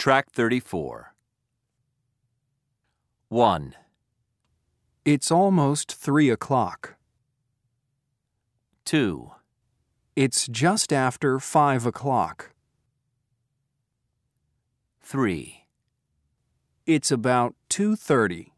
Track 34. 1, It's almost three o'clock. 2, It's just after five o'clock. 3, It's about 2.30.